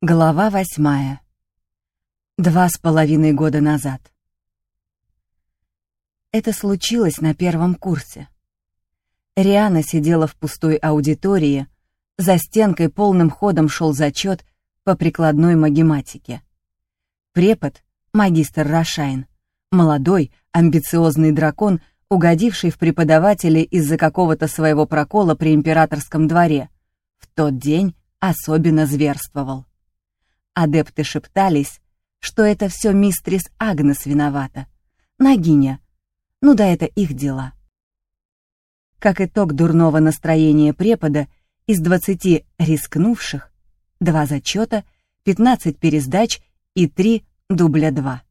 Глава восьмая. Два с половиной года назад. Это случилось на первом курсе. Риана сидела в пустой аудитории, за стенкой полным ходом шел зачет по прикладной магематике. Препод, магистр Рашайн, молодой, амбициозный дракон, угодивший в преподаватели из-за какого-то своего прокола при императорском дворе, в тот день особенно зверствовал. Адепты шептались, что это все мистрис Агнес виновата. Нагиня. Ну да это их дела. Как итог дурного настроения препода, из двадцати рискнувших, два зачета, пятнадцать пересдач и три дубля два.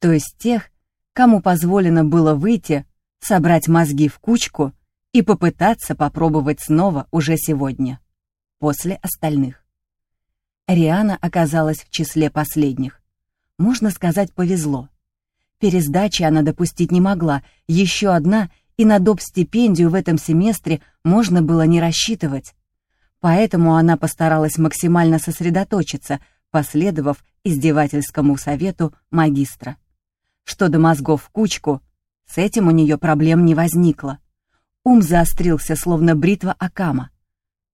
То есть тех, кому позволено было выйти, собрать мозги в кучку и попытаться попробовать снова уже сегодня, после остальных. Риана оказалась в числе последних. Можно сказать, повезло. Пересдачи она допустить не могла, еще одна, и на доп. стипендию в этом семестре можно было не рассчитывать. Поэтому она постаралась максимально сосредоточиться, последовав издевательскому совету магистра. Что до мозгов в кучку, с этим у нее проблем не возникло. Ум заострился, словно бритва Акама.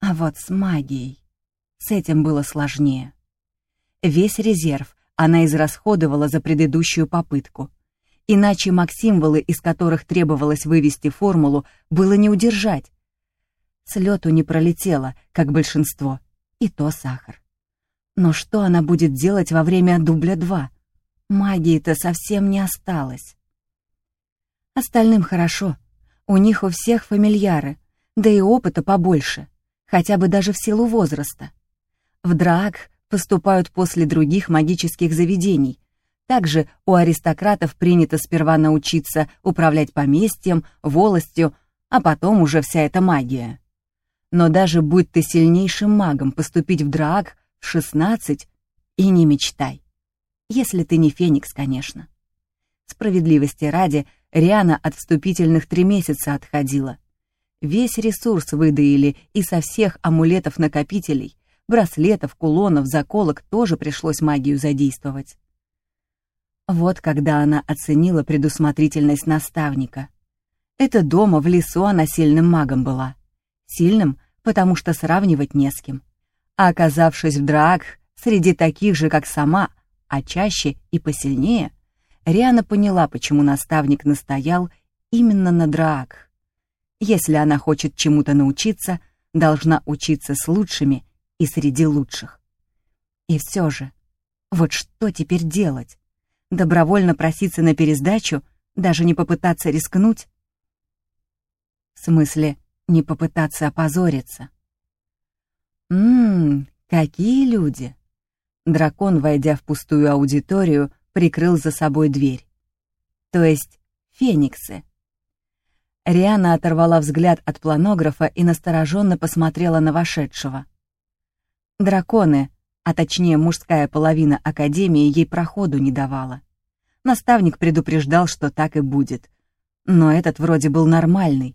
А вот с магией... С этим было сложнее. Весь резерв она израсходовала за предыдущую попытку. Иначе маг-символы, из которых требовалось вывести формулу, было не удержать. С лету не пролетело, как большинство, и то сахар. Но что она будет делать во время дубля 2? Магии-то совсем не осталось. Остальным хорошо. У них у всех фамильяры, да и опыта побольше, хотя бы даже в силу возраста. В Драак поступают после других магических заведений. Также у аристократов принято сперва научиться управлять поместьем, волостью, а потом уже вся эта магия. Но даже будь ты сильнейшим магом, поступить в Драак в 16 и не мечтай. Если ты не Феникс, конечно. Справедливости ради, Риана от вступительных три месяца отходила. Весь ресурс выдаили и со всех амулетов-накопителей, браслетов, кулонов, заколок тоже пришлось магию задействовать. Вот когда она оценила предусмотрительность наставника. Это дома, в лесу она сильным магом была. Сильным, потому что сравнивать не с кем. А оказавшись в драк среди таких же, как сама, а чаще и посильнее, Риана поняла, почему наставник настоял именно на драк. Если она хочет чему-то научиться, должна учиться с лучшими и среди лучших. И все же, вот что теперь делать? Добровольно проситься на пересдачу, даже не попытаться рискнуть? В смысле, не попытаться опозориться? Ммм, какие люди! Дракон, войдя в пустую аудиторию, прикрыл за собой дверь. То есть фениксы. Риана оторвала взгляд от планографа и настороженно посмотрела на вошедшего. Драконы, а точнее мужская половина Академии, ей проходу не давала. Наставник предупреждал, что так и будет. Но этот вроде был нормальный.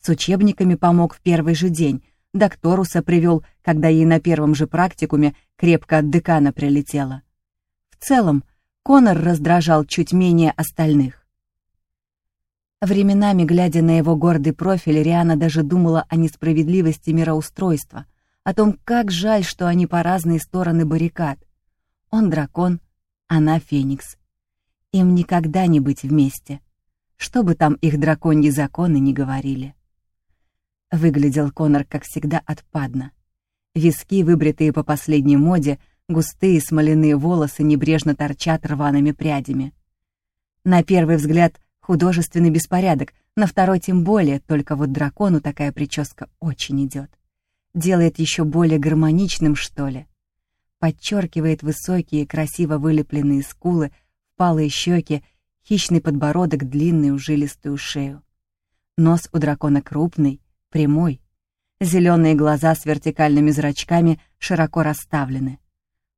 С учебниками помог в первый же день, докторуса привел, когда ей на первом же практикуме крепко от декана прилетело. В целом, Конор раздражал чуть менее остальных. Временами, глядя на его гордый профиль, Риана даже думала о несправедливости мироустройства — о том, как жаль, что они по разные стороны баррикад. Он дракон, она феникс. Им никогда не быть вместе, что бы там их драконьи законы не говорили. Выглядел Конор, как всегда, отпадно. Виски, выбритые по последней моде, густые смоляные волосы небрежно торчат рваными прядями. На первый взгляд художественный беспорядок, на второй тем более, только вот дракону такая прическа очень идет делает еще более гармоничным, что ли. Подчеркивает высокие, красиво вылепленные скулы, впалые щеки, хищный подбородок, длинную жилистую шею. Нос у дракона крупный, прямой. Зеленые глаза с вертикальными зрачками широко расставлены.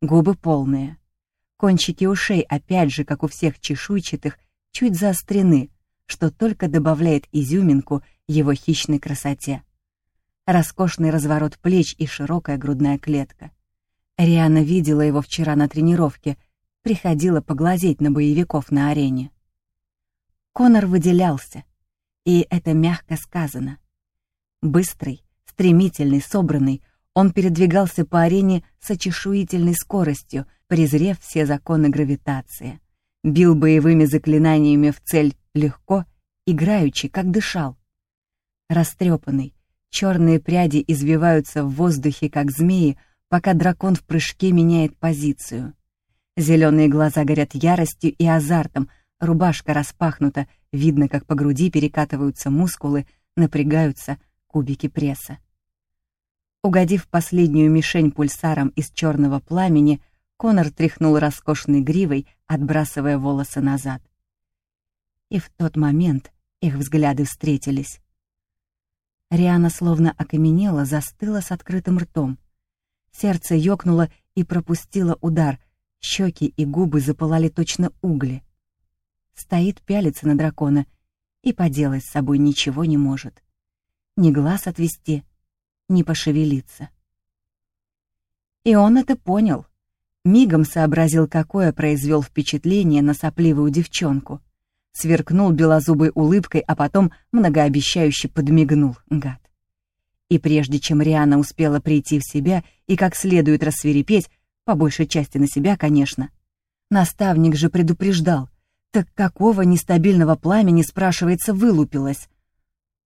Губы полные. Кончики ушей, опять же, как у всех чешуйчатых, чуть заострены, что только добавляет изюминку его хищной красоте роскошный разворот плеч и широкая грудная клетка. Риана видела его вчера на тренировке, приходила поглазеть на боевиков на арене. Конор выделялся, и это мягко сказано. Быстрый, стремительный, собранный, он передвигался по арене с очешуительной скоростью, презрев все законы гравитации. Бил боевыми заклинаниями в цель легко, играючи, как дышал. Растрепанный, черные пряди извиваются в воздухе, как змеи, пока дракон в прыжке меняет позицию. Зеленые глаза горят яростью и азартом, рубашка распахнута, видно, как по груди перекатываются мускулы, напрягаются кубики пресса. Угодив последнюю мишень пульсаром из черного пламени, Конор тряхнул роскошной гривой, отбрасывая волосы назад. И в тот момент их взгляды встретились. Риана словно окаменела, застыла с открытым ртом. Сердце ёкнуло и пропустило удар, щеки и губы запылали точно угли. Стоит, пялится на дракона и поделать с собой ничего не может. Ни глаз отвести, не пошевелиться. И он это понял. Мигом сообразил, какое произвел впечатление на сопливую девчонку. Сверкнул белозубой улыбкой, а потом многообещающе подмигнул, гад. И прежде чем Риана успела прийти в себя и как следует рассверепеть, по большей части на себя, конечно, наставник же предупреждал, так какого нестабильного пламени, спрашивается, вылупилась.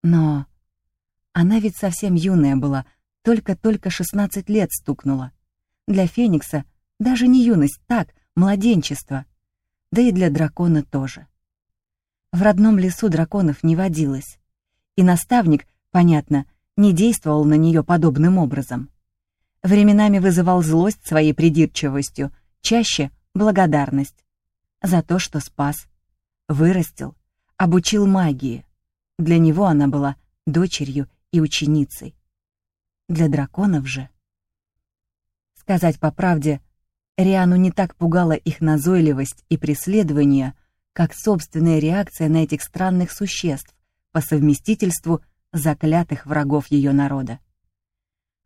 Но она ведь совсем юная была, только-только 16 лет стукнула. Для Феникса даже не юность, так, младенчество. Да и для дракона тоже. В родном лесу драконов не водилось. И наставник, понятно, не действовал на нее подобным образом. Временами вызывал злость своей придирчивостью, чаще — благодарность. За то, что спас, вырастил, обучил магии. Для него она была дочерью и ученицей. Для драконов же... Сказать по правде, Риану не так пугала их назойливость и преследование, как собственная реакция на этих странных существ, по совместительству заклятых врагов ее народа.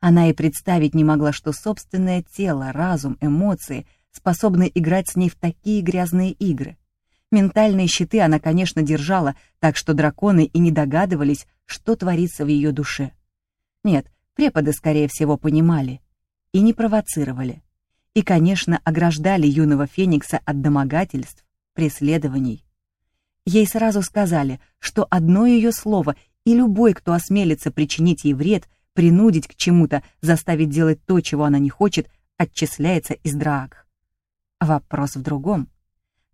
Она и представить не могла, что собственное тело, разум, эмоции способны играть с ней в такие грязные игры. Ментальные щиты она, конечно, держала, так что драконы и не догадывались, что творится в ее душе. Нет, преподы, скорее всего, понимали и не провоцировали. И, конечно, ограждали юного Феникса от домогательств, преследований. Ей сразу сказали, что одно ее слово, и любой, кто осмелится причинить ей вред, принудить к чему-то, заставить делать то, чего она не хочет, отчисляется из драк. Вопрос в другом.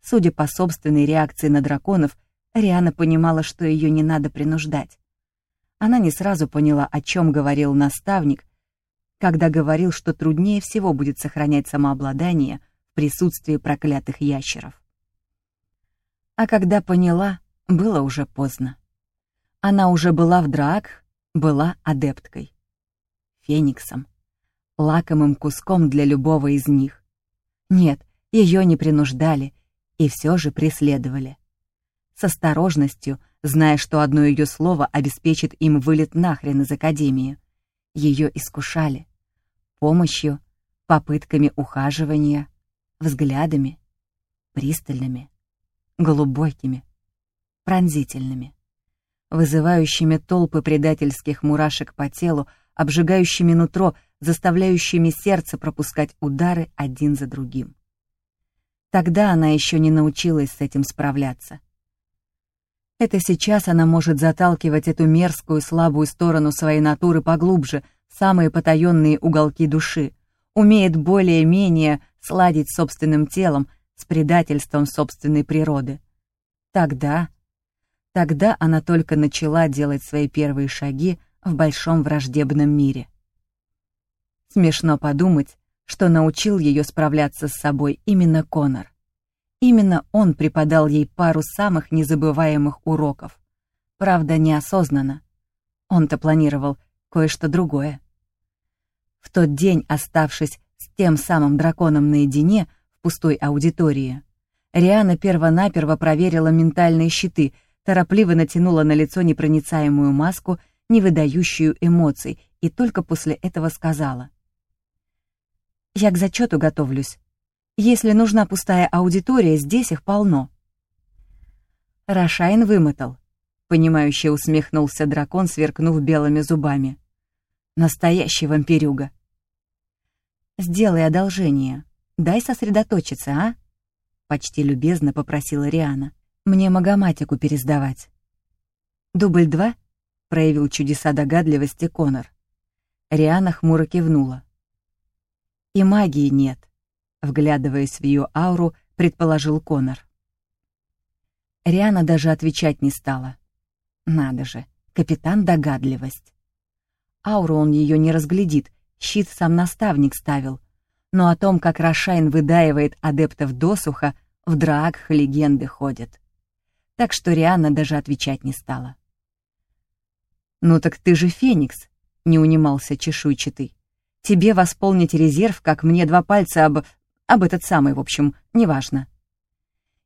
Судя по собственной реакции на драконов, Риана понимала, что ее не надо принуждать. Она не сразу поняла, о чем говорил наставник, когда говорил, что труднее всего будет сохранять самообладание в присутствии проклятых ящеров. А когда поняла, было уже поздно. Она уже была в драк, была адепткой. Фениксом. Лакомым куском для любого из них. Нет, ее не принуждали и все же преследовали. С осторожностью — зная, что одно ее слово обеспечит им вылет нахрен из академии. Ее искушали. Помощью, попытками ухаживания, взглядами, пристальными, глубокими, пронзительными, вызывающими толпы предательских мурашек по телу, обжигающими нутро, заставляющими сердце пропускать удары один за другим. Тогда она еще не научилась с этим справляться — это сейчас она может заталкивать эту мерзкую слабую сторону своей натуры поглубже, самые потаенные уголки души, умеет более-менее сладить собственным телом с предательством собственной природы. Тогда, тогда она только начала делать свои первые шаги в большом враждебном мире. Смешно подумать, что научил ее справляться с собой именно Конор. Именно он преподал ей пару самых незабываемых уроков. Правда, неосознанно. Он-то планировал кое-что другое. В тот день, оставшись с тем самым драконом наедине пустой аудитории, Риана первонаперво проверила ментальные щиты, торопливо натянула на лицо непроницаемую маску, не выдающую эмоций, и только после этого сказала. Я к зачету готовлюсь. Если нужна пустая аудитория, здесь их полно. Рашайн вымотал. Понимающе усмехнулся дракон, сверкнув белыми зубами. Настоящий вампирюга. «Сделай одолжение. Дай сосредоточиться, а?» Почти любезно попросила Риана. «Мне магоматику пересдавать». «Дубль два?» — проявил чудеса догадливости Конор. Риана хмуро кивнула. «И магии нет», — вглядываясь в ее ауру, предположил Конор. Риана даже отвечать не стала. Надо же, капитан догадливость. Ауру он ее не разглядит, щит сам наставник ставил. Но о том, как Рошайн выдаивает адептов досуха, в драагах легенды ходят. Так что Риана даже отвечать не стала. «Ну так ты же Феникс», — не унимался чешуйчатый. «Тебе восполнить резерв, как мне два пальца об... об этот самый, в общем, неважно».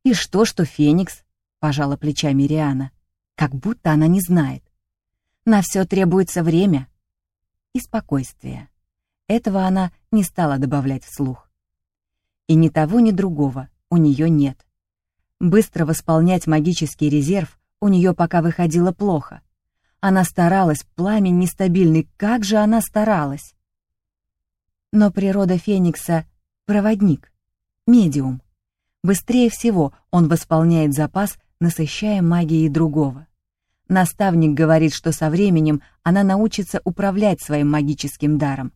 «И что, что Феникс?» — пожала плечами Риана. «Как будто она не знает. На все требуется время и спокойствие. Этого она не стала добавлять вслух. И ни того, ни другого у нее нет. Быстро восполнять магический резерв у нее пока выходило плохо. Она старалась, пламень нестабильный, как же она старалась. Но природа Феникса — проводник, медиум. Быстрее всего он восполняет запас, насыщая магией другого. Наставник говорит, что со временем она научится управлять своим магическим даром.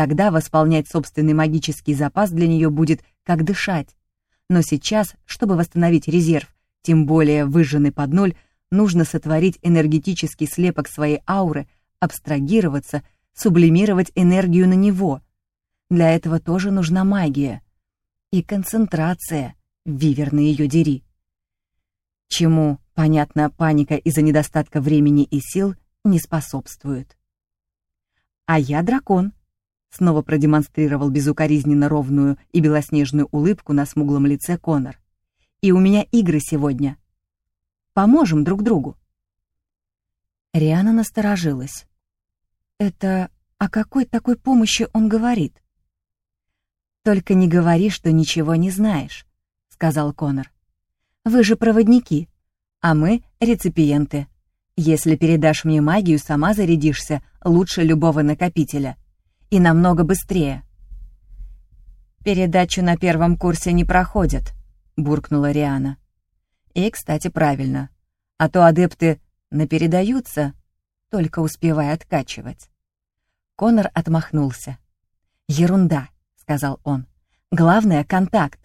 Тогда восполнять собственный магический запас для нее будет как дышать. Но сейчас, чтобы восстановить резерв, тем более выжженный под ноль, нужно сотворить энергетический слепок своей ауры, абстрагироваться, сублимировать энергию на него. Для этого тоже нужна магия. И концентрация, виверны ее дери. Чему Понятно, паника из-за недостатка времени и сил не способствует. «А я дракон», — снова продемонстрировал безукоризненно ровную и белоснежную улыбку на смуглом лице Конор. «И у меня игры сегодня. Поможем друг другу». Риана насторожилась. «Это о какой такой помощи он говорит?» «Только не говори, что ничего не знаешь», — сказал Конор. «Вы же проводники а мы — реципиенты. Если передашь мне магию, сама зарядишься лучше любого накопителя. И намного быстрее. «Передачу на первом курсе не проходят», — буркнула Риана. «И, кстати, правильно. А то адепты напередаются, только успевая откачивать». Конор отмахнулся. «Ерунда», — сказал он. «Главное — контакт».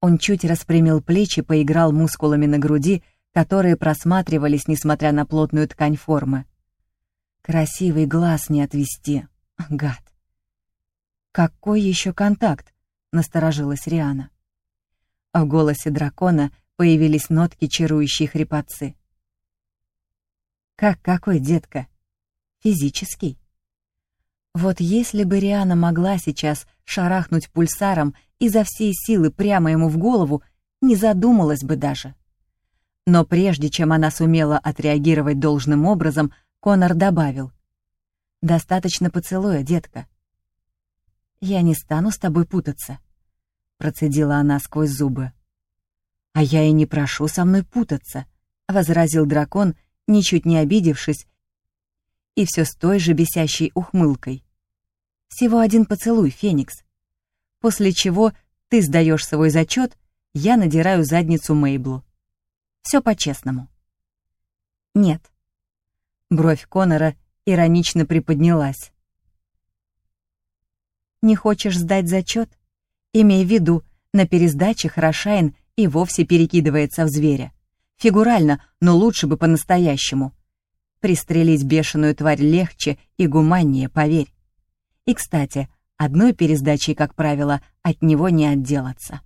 Он чуть распрямил плечи, поиграл мускулами на груди, которые просматривались, несмотря на плотную ткань формы. Красивый глаз не отвести, гад. «Какой еще контакт?» — насторожилась Риана. В голосе дракона появились нотки чарующей хрипотцы. «Как какой, детка? Физический?» Вот если бы Риана могла сейчас шарахнуть пульсаром изо всей силы прямо ему в голову, не задумалась бы даже. Но прежде чем она сумела отреагировать должным образом, Конор добавил. «Достаточно поцелуя, детка». «Я не стану с тобой путаться», — процедила она сквозь зубы. «А я и не прошу со мной путаться», — возразил дракон, ничуть не обидевшись, и все с той же бесящей ухмылкой. «Всего один поцелуй, Феникс. После чего ты сдаешь свой зачет, я надираю задницу Мейблу. Все по-честному. Нет. Бровь Конора иронично приподнялась. Не хочешь сдать зачет? Имей в виду, на пересдаче Хорошайн и вовсе перекидывается в зверя. Фигурально, но лучше бы по-настоящему. Пристрелить бешеную тварь легче и гуманнее, поверь. И, кстати, одной пересдачей, как правило, от него не отделаться.